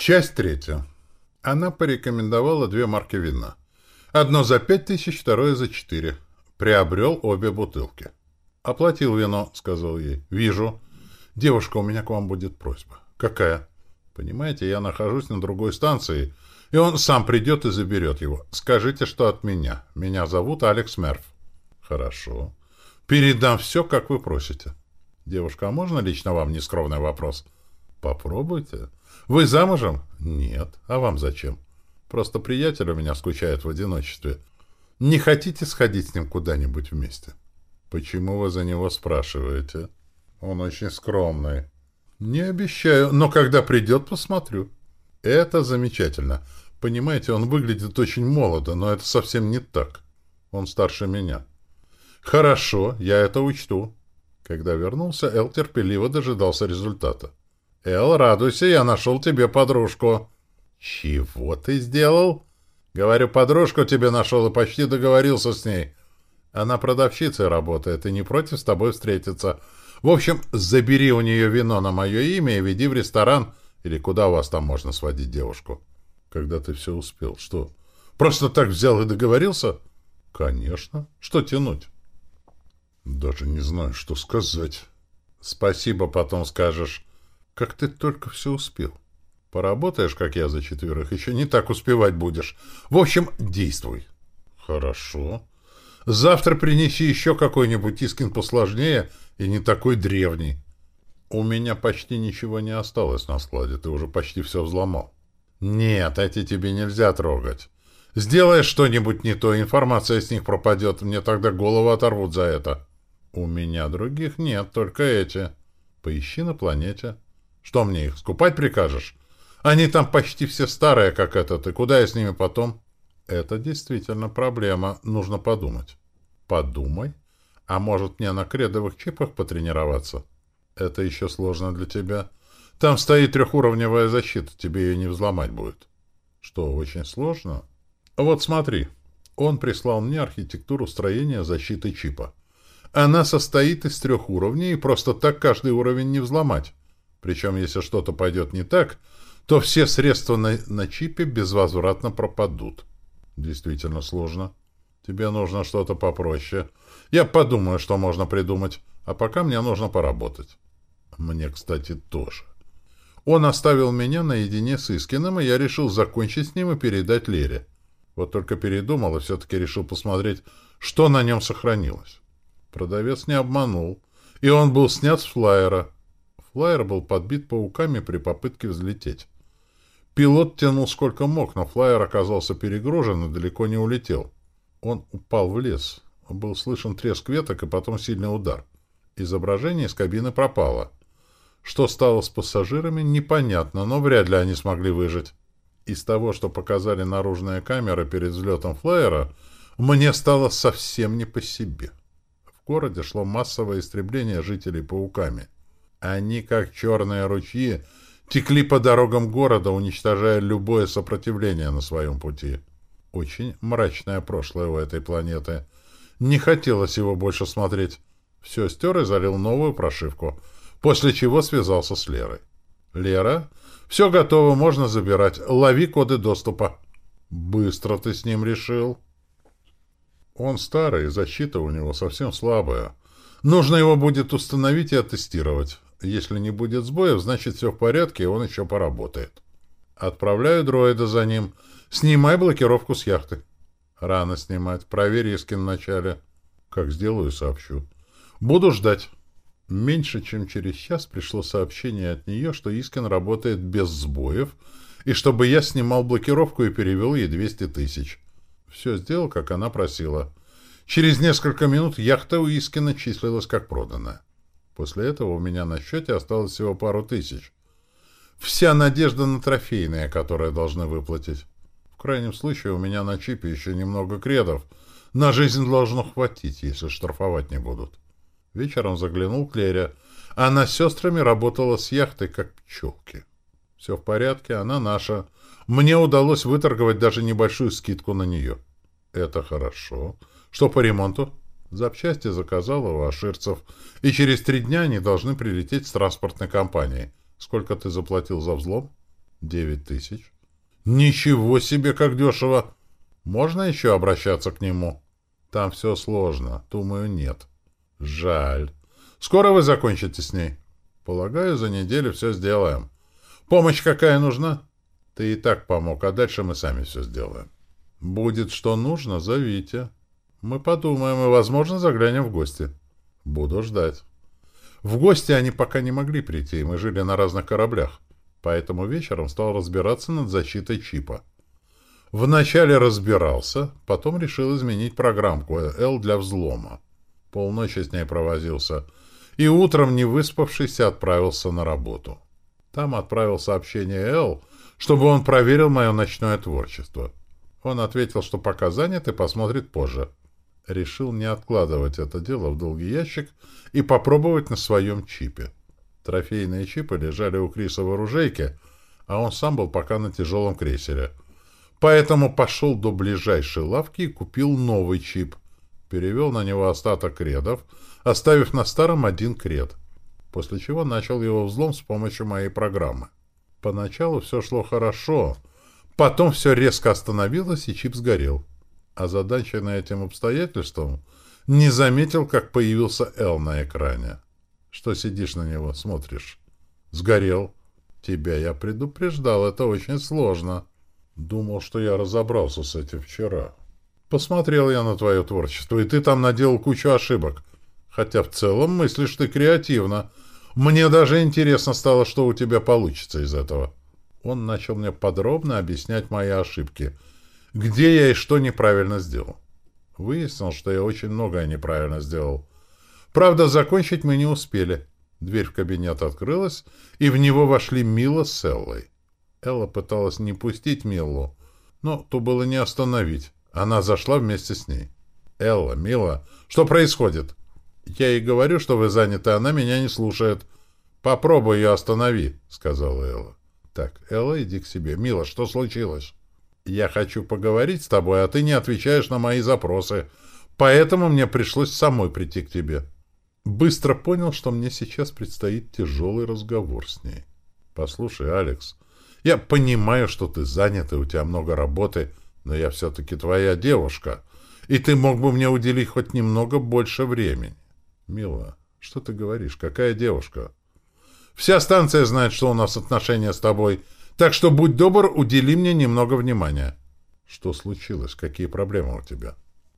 Часть третья. Она порекомендовала две марки вина. Одно за пять тысяч, второе за четыре. Приобрел обе бутылки. «Оплатил вино», — сказал ей. «Вижу. Девушка, у меня к вам будет просьба». «Какая?» «Понимаете, я нахожусь на другой станции, и он сам придет и заберет его. Скажите, что от меня. Меня зовут Алекс Мерф». «Хорошо. Передам все, как вы просите». «Девушка, а можно лично вам нескромный вопрос?» «Попробуйте». «Вы замужем?» «Нет. А вам зачем?» «Просто приятель у меня скучает в одиночестве. Не хотите сходить с ним куда-нибудь вместе?» «Почему вы за него спрашиваете?» «Он очень скромный». «Не обещаю, но когда придет, посмотрю». «Это замечательно. Понимаете, он выглядит очень молодо, но это совсем не так. Он старше меня». «Хорошо, я это учту». Когда вернулся, Эл терпеливо дожидался результата. «Эл, радуйся, я нашел тебе подружку». «Чего ты сделал?» «Говорю, подружку тебе нашел и почти договорился с ней. Она продавщицей работает и не против с тобой встретиться. В общем, забери у нее вино на мое имя и веди в ресторан или куда у вас там можно сводить девушку. Когда ты все успел, что? Просто так взял и договорился? Конечно. Что тянуть? Даже не знаю, что сказать. Спасибо потом скажешь. Как ты только все успел. Поработаешь, как я, за четверых, еще не так успевать будешь. В общем, действуй. Хорошо. Завтра принеси еще какой-нибудь Искин посложнее и не такой древний. У меня почти ничего не осталось на складе, ты уже почти все взломал. Нет, эти тебе нельзя трогать. Сделаешь что-нибудь не то, информация с них пропадет, мне тогда голову оторвут за это. У меня других нет, только эти. Поищи на планете. Что мне их, скупать прикажешь? Они там почти все старые, как этот, и куда я с ними потом? Это действительно проблема, нужно подумать. Подумай. А может мне на кредовых чипах потренироваться? Это еще сложно для тебя. Там стоит трехуровневая защита, тебе ее не взломать будет. Что, очень сложно? Вот смотри. Он прислал мне архитектуру строения защиты чипа. Она состоит из трех уровней, и просто так каждый уровень не взломать. Причем, если что-то пойдет не так, то все средства на, на чипе безвозвратно пропадут. Действительно сложно. Тебе нужно что-то попроще. Я подумаю, что можно придумать. А пока мне нужно поработать. Мне, кстати, тоже. Он оставил меня наедине с Искиным, и я решил закончить с ним и передать Лере. Вот только передумал и все-таки решил посмотреть, что на нем сохранилось. Продавец не обманул, и он был снят с флайера. Флайер был подбит пауками при попытке взлететь. Пилот тянул сколько мог, но флайер оказался перегружен и далеко не улетел. Он упал в лес. Был слышен треск веток и потом сильный удар. Изображение из кабины пропало. Что стало с пассажирами, непонятно, но вряд ли они смогли выжить. Из того, что показали наружные камеры перед взлетом флайера, мне стало совсем не по себе. В городе шло массовое истребление жителей пауками. Они, как черные ручьи, текли по дорогам города, уничтожая любое сопротивление на своем пути. Очень мрачное прошлое у этой планеты. Не хотелось его больше смотреть. Все стер и залил новую прошивку, после чего связался с Лерой. «Лера, все готово, можно забирать. Лови коды доступа». «Быстро ты с ним решил». «Он старый, защита у него совсем слабая. Нужно его будет установить и оттестировать. Если не будет сбоев, значит все в порядке, и он еще поработает. Отправляю дроида за ним». Снимай блокировку с яхты. Рано снимать. Проверь Искин вначале. Как сделаю, сообщу. Буду ждать. Меньше чем через час пришло сообщение от нее, что Искин работает без сбоев, и чтобы я снимал блокировку и перевел ей 200 тысяч. Все сделал, как она просила. Через несколько минут яхта у Искина числилась как проданная. После этого у меня на счете осталось всего пару тысяч. Вся надежда на трофейные, которые должны выплатить. В крайнем случае у меня на чипе еще немного кредов. На жизнь должно хватить, если штрафовать не будут. Вечером заглянул к Лере. Она с сестрами работала с яхтой, как пчелки. Все в порядке, она наша. Мне удалось выторговать даже небольшую скидку на нее. Это хорошо. Что по ремонту? Запчасти заказала у аширцев. И через три дня они должны прилететь с транспортной компанией. Сколько ты заплатил за взлом? Девять тысяч. Ничего себе, как дешево! Можно еще обращаться к нему? Там все сложно. Думаю, нет. Жаль. Скоро вы закончите с ней? Полагаю, за неделю все сделаем. Помощь какая нужна? Ты и так помог, а дальше мы сами все сделаем. Будет что нужно, зовите. Мы подумаем и, возможно, заглянем в гости. Буду ждать. В гости они пока не могли прийти, мы жили на разных кораблях. Поэтому вечером стал разбираться над защитой чипа. Вначале разбирался, потом решил изменить программку L для взлома. Полночи с ней провозился. И утром, не выспавшись, отправился на работу. Там отправил сообщение Л, чтобы он проверил мое ночное творчество. Он ответил, что пока занят и посмотрит позже. Решил не откладывать это дело в долгий ящик и попробовать на своем чипе. Трофейные чипы лежали у Криса в оружейке, а он сам был пока на тяжелом крейсере. Поэтому пошел до ближайшей лавки и купил новый чип. Перевел на него остаток кредов, оставив на старом один кред. После чего начал его взлом с помощью моей программы. Поначалу все шло хорошо, потом все резко остановилось и чип сгорел озадаченный этим обстоятельством, не заметил, как появился Эл на экране. Что сидишь на него, смотришь? Сгорел. Тебя я предупреждал, это очень сложно. Думал, что я разобрался с этим вчера. Посмотрел я на твое творчество, и ты там наделал кучу ошибок. Хотя в целом мыслишь ты креативно. Мне даже интересно стало, что у тебя получится из этого. Он начал мне подробно объяснять мои ошибки — где я и что неправильно сделал. Выяснил, что я очень многое неправильно сделал. Правда, закончить мы не успели. Дверь в кабинет открылась, и в него вошли Мила с Эллой. Элла пыталась не пустить Миллу, но то было не остановить. Она зашла вместе с ней. «Элла, Мила, что происходит?» «Я ей говорю, что вы заняты, она меня не слушает». «Попробуй ее останови», — сказала Элла. «Так, Элла, иди к себе. Мила, что случилось?» Я хочу поговорить с тобой, а ты не отвечаешь на мои запросы. Поэтому мне пришлось самой прийти к тебе. Быстро понял, что мне сейчас предстоит тяжелый разговор с ней. Послушай, Алекс, я понимаю, что ты занят и у тебя много работы, но я все-таки твоя девушка, и ты мог бы мне уделить хоть немного больше времени. Мила, что ты говоришь? Какая девушка? Вся станция знает, что у нас отношения с тобой — так что, будь добр, удели мне немного внимания. Что случилось? Какие проблемы у тебя?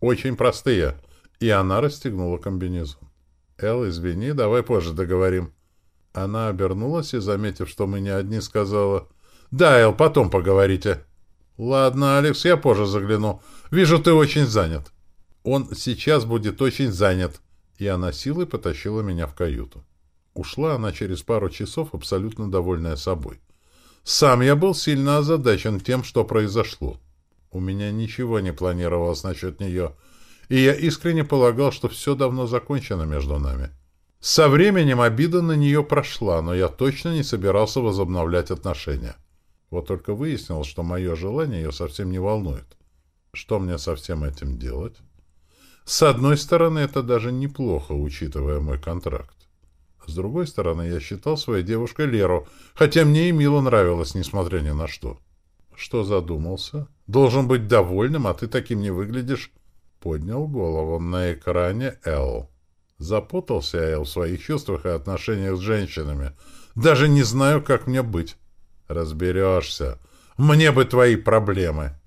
Очень простые. И она расстегнула комбинезон. Эл, извини, давай позже договорим. Она обернулась и, заметив, что мы не одни, сказала, «Да, Эл, потом поговорите». «Ладно, Алекс, я позже загляну. Вижу, ты очень занят». «Он сейчас будет очень занят». И она силой потащила меня в каюту. Ушла она через пару часов, абсолютно довольная собой. Сам я был сильно озадачен тем, что произошло. У меня ничего не планировалось насчет нее, и я искренне полагал, что все давно закончено между нами. Со временем обида на нее прошла, но я точно не собирался возобновлять отношения. Вот только выяснил, что мое желание ее совсем не волнует. Что мне со всем этим делать? С одной стороны, это даже неплохо, учитывая мой контракт. С другой стороны, я считал своей девушкой Леру, хотя мне и Мила нравилась, несмотря ни на что. Что задумался? Должен быть довольным, а ты таким не выглядишь. Поднял голову на экране Эл. Запутался Эл в своих чувствах и отношениях с женщинами. Даже не знаю, как мне быть. Разберешься. Мне бы твои проблемы.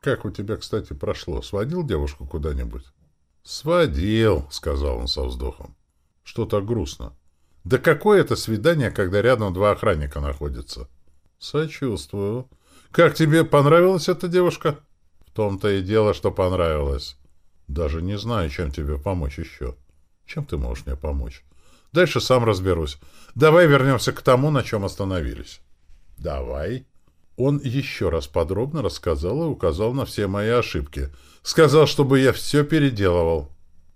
Как у тебя, кстати, прошло? Сводил девушку куда-нибудь? Сводил, сказал он со вздохом. Что так грустно? Да какое это свидание, когда рядом два охранника находятся? Сочувствую. Как тебе понравилась эта девушка? В том-то и дело, что понравилось. Даже не знаю, чем тебе помочь еще. Чем ты можешь мне помочь? Дальше сам разберусь. Давай вернемся к тому, на чем остановились. Давай. Он еще раз подробно рассказал и указал на все мои ошибки. Сказал, чтобы я все переделывал.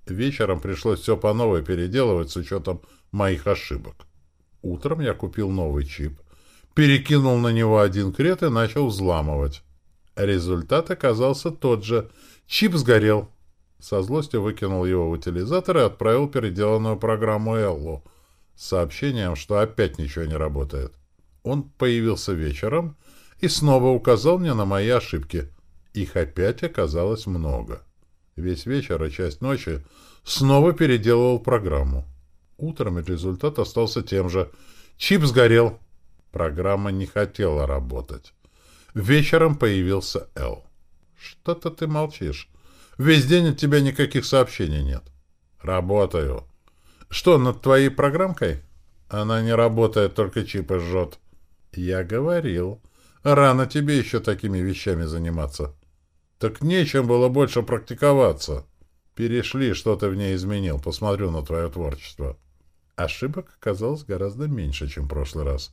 Вечером пришлось все по новой переделывать с учетом моих ошибок. Утром я купил новый чип, перекинул на него один крет и начал взламывать. Результат оказался тот же. Чип сгорел. Со злостью выкинул его в утилизатор и отправил переделанную программу Эллу с сообщением, что опять ничего не работает. Он появился вечером и снова указал мне на мои ошибки. Их опять оказалось много. Весь вечер и часть ночи снова переделывал программу. Утром результат остался тем же. Чип сгорел. Программа не хотела работать. Вечером появился Эл. «Что-то ты молчишь. Весь день от тебя никаких сообщений нет». «Работаю». «Что, над твоей программкой?» «Она не работает, только чипы жжет». «Я говорил. Рано тебе еще такими вещами заниматься». «Так нечем было больше практиковаться». «Перешли, что ты в ней изменил. Посмотрю на твое творчество». Ошибок оказалось гораздо меньше, чем в прошлый раз.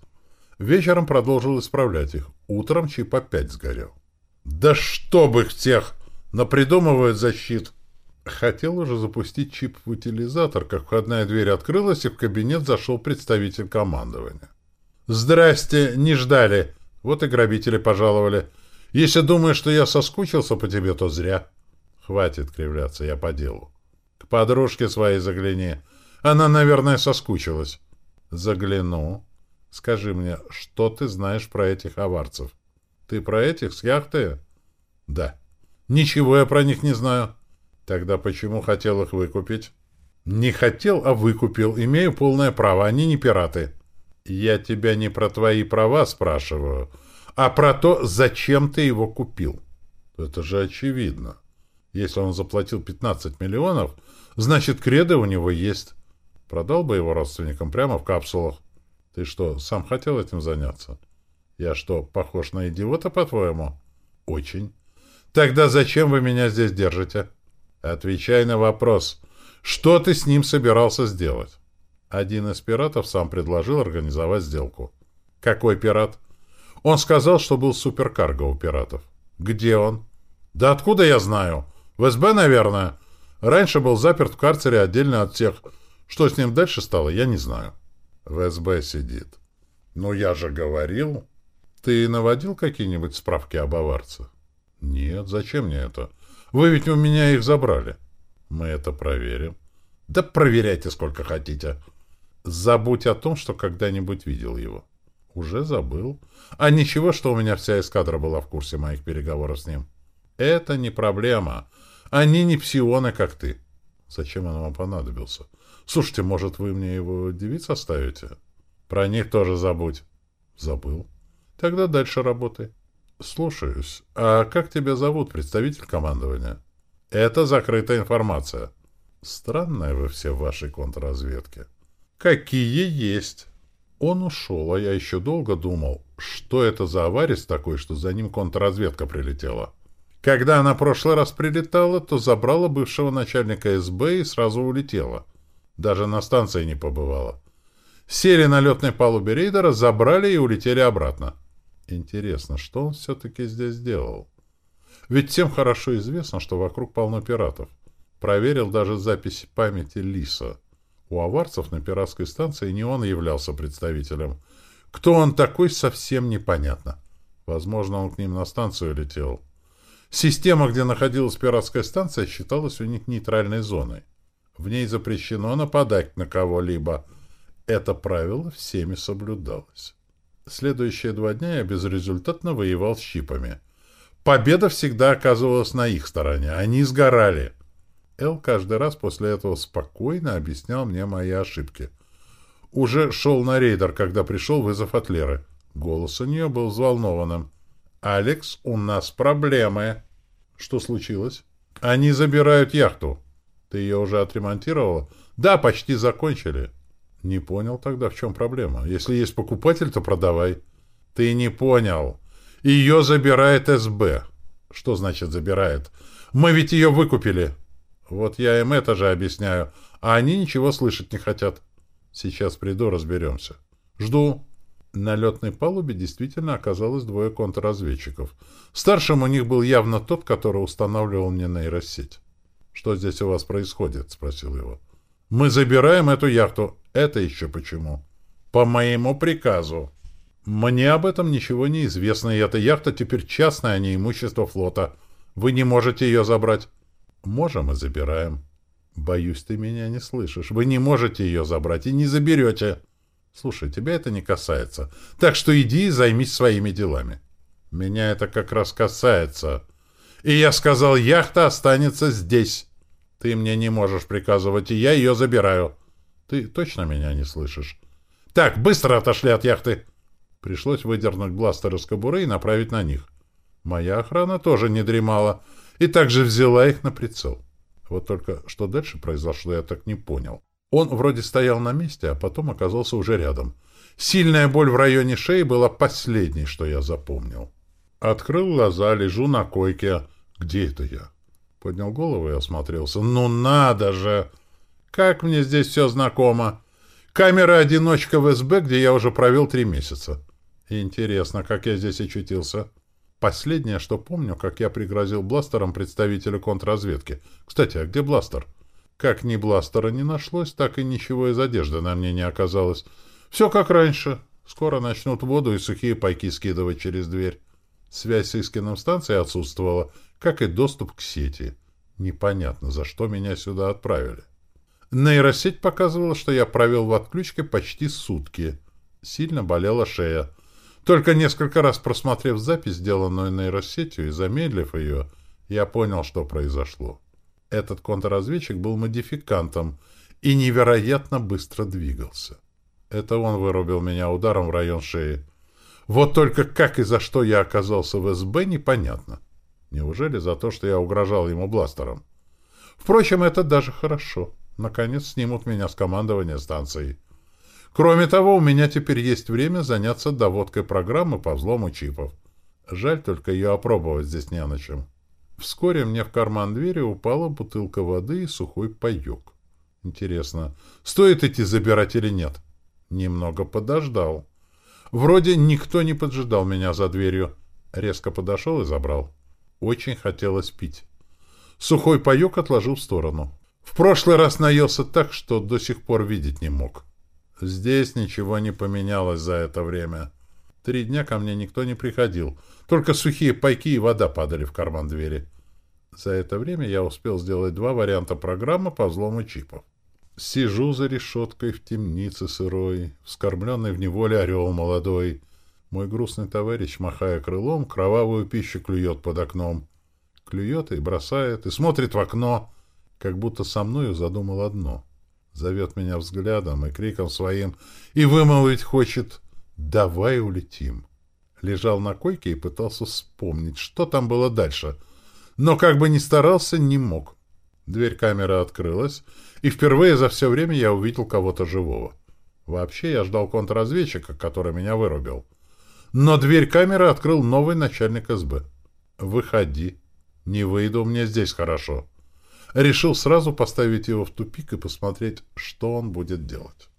Вечером продолжил исправлять их. Утром чип опять сгорел. «Да чтоб их тех! Напридумывают защит!» Хотел уже запустить чип в утилизатор, как входная дверь открылась, и в кабинет зашел представитель командования. «Здрасте, не ждали. Вот и грабители пожаловали. Если думаешь, что я соскучился по тебе, то зря. Хватит кривляться, я по делу. К подружке своей загляни. Она, наверное, соскучилась. Загляну. Скажи мне, что ты знаешь про этих аварцев? Ты про этих с яхты? Да. Ничего я про них не знаю. Тогда почему хотел их выкупить? Не хотел, а выкупил. Имею полное право, они не пираты. Я тебя не про твои права спрашиваю, а про то, зачем ты его купил. Это же очевидно. Если он заплатил 15 миллионов, значит, кредо у него есть. Продал бы его родственникам прямо в капсулах. Ты что, сам хотел этим заняться? Я что, похож на идиота, по-твоему? Очень. Тогда зачем вы меня здесь держите? Отвечай на вопрос. Что ты с ним собирался сделать? Один из пиратов сам предложил организовать сделку. Какой пират? Он сказал, что был суперкарго у пиратов. Где он? Да откуда я знаю? В СБ, наверное. Раньше был заперт в карцере отдельно от всех. Что с ним дальше стало, я не знаю. В СБ сидит. Ну, я же говорил. Ты наводил какие-нибудь справки об аварцах? Нет, зачем мне это? Вы ведь у меня их забрали. Мы это проверим. Да проверяйте сколько хотите. Забудь о том, что когда-нибудь видел его. Уже забыл. А ничего, что у меня вся эскадра была в курсе моих переговоров с ним. Это не проблема. Они не псионы, как ты. Зачем он вам понадобился? Слушайте, может, вы мне его девиц оставите? Про них тоже забудь. Забыл. Тогда дальше работай. Слушаюсь. А как тебя зовут, представитель командования? Это закрытая информация. Странная вы все в вашей контрразведке. Какие есть. Он ушел, а я еще долго думал, что это за аварис такой, что за ним контрразведка прилетела. Когда она прошлый раз прилетала, то забрала бывшего начальника СБ и сразу улетела. Даже на станции не побывала. Сели на летной палубе рейдера, забрали и улетели обратно. Интересно, что он все-таки здесь делал? Ведь всем хорошо известно, что вокруг полно пиратов. Проверил даже запись памяти Лиса. У аварцев на пиратской станции не он являлся представителем. Кто он такой, совсем непонятно. Возможно, он к ним на станцию летел. Система, где находилась пиратская станция, считалась у них нейтральной зоной. В ней запрещено нападать на кого-либо. Это правило всеми соблюдалось. Следующие два дня я безрезультатно воевал с щипами. Победа всегда оказывалась на их стороне. Они сгорали. Эл каждый раз после этого спокойно объяснял мне мои ошибки. Уже шел на рейдер, когда пришел вызов от Леры. Голос у нее был взволнованным. «Алекс, у нас проблемы». «Что случилось?» «Они забирают яхту». «Ты ее уже отремонтировала?» «Да, почти закончили». Не понял тогда, в чем проблема. Если есть покупатель, то продавай. Ты не понял. Ее забирает СБ. Что значит забирает? Мы ведь ее выкупили. Вот я им это же объясняю. А они ничего слышать не хотят. Сейчас приду, разберемся. Жду. На летной палубе действительно оказалось двое контрразведчиков. Старшим у них был явно тот, который устанавливал мне нейросеть. «Что здесь у вас происходит?» — спросил его. «Мы забираем эту яхту. Это еще почему? По моему приказу. Мне об этом ничего не известно, и эта яхта теперь частная, а не имущество флота. Вы не можете ее забрать. Можем и забираем. Боюсь, ты меня не слышишь. Вы не можете ее забрать и не заберете. Слушай, тебя это не касается. Так что иди и займись своими делами. Меня это как раз касается. И я сказал, яхта останется здесь. Ты мне не можешь приказывать, и я ее забираю. Ты точно меня не слышишь? Так, быстро отошли от яхты. Пришлось выдернуть бластер из кобуры и направить на них. Моя охрана тоже не дремала и также взяла их на прицел. Вот только что дальше произошло, я так не понял. Он вроде стоял на месте, а потом оказался уже рядом. Сильная боль в районе шеи была последней, что я запомнил. Открыл глаза, лежу на койке. Где это я? Поднял голову и осмотрелся. Ну надо же! Как мне здесь все знакомо! Камера-одиночка в СБ, где я уже провел три месяца. Интересно, как я здесь очутился. Последнее, что помню, как я пригрозил бластером представителю контрразведки. Кстати, а где бластер? Как ни бластера не нашлось, так и ничего из одежды на мне не оказалось. Все как раньше. Скоро начнут воду и сухие пайки скидывать через дверь. Связь с Искином станцией отсутствовала, как и доступ к сети. Непонятно, за что меня сюда отправили. Нейросеть показывала, что я провел в отключке почти сутки. Сильно болела шея. Только несколько раз просмотрев запись, сделанную нейросетью, и замедлив ее, я понял, что произошло. Этот контрразведчик был модификантом и невероятно быстро двигался. Это он вырубил меня ударом в район шеи. Вот только как и за что я оказался в СБ, непонятно. Неужели за то, что я угрожал ему бластером? Впрочем, это даже хорошо. Наконец снимут меня с командования станцией. Кроме того, у меня теперь есть время заняться доводкой программы по взлому чипов. Жаль только ее опробовать здесь не на чем. Вскоре мне в карман двери упала бутылка воды и сухой паёк. Интересно, стоит идти забирать или нет? Немного подождал. Вроде никто не поджидал меня за дверью. Резко подошел и забрал. Очень хотелось пить. Сухой паёк отложил в сторону. В прошлый раз наелся так, что до сих пор видеть не мог. Здесь ничего не поменялось за это время. Три дня ко мне никто не приходил. Только сухие пайки и вода падали в карман двери. За это время я успел сделать два варианта программы по взлому чипов. Сижу за решеткой в темнице сырой, вскормленный в неволе орел молодой. Мой грустный товарищ, махая крылом, кровавую пищу клюет под окном. Клюет и бросает, и смотрит в окно, как будто со мною задумал одно. Зовет меня взглядом и криком своим, и вымолвить хочет «Давай улетим». Лежал на койке и пытался вспомнить, что там было дальше. Но как бы ни старался, не мог. Дверь камеры открылась, и впервые за все время я увидел кого-то живого. Вообще я ждал контрразведчика, который меня вырубил. Но дверь камеры открыл новый начальник СБ. «Выходи. Не выйду, мне здесь хорошо». Решил сразу поставить его в тупик и посмотреть, что он будет делать.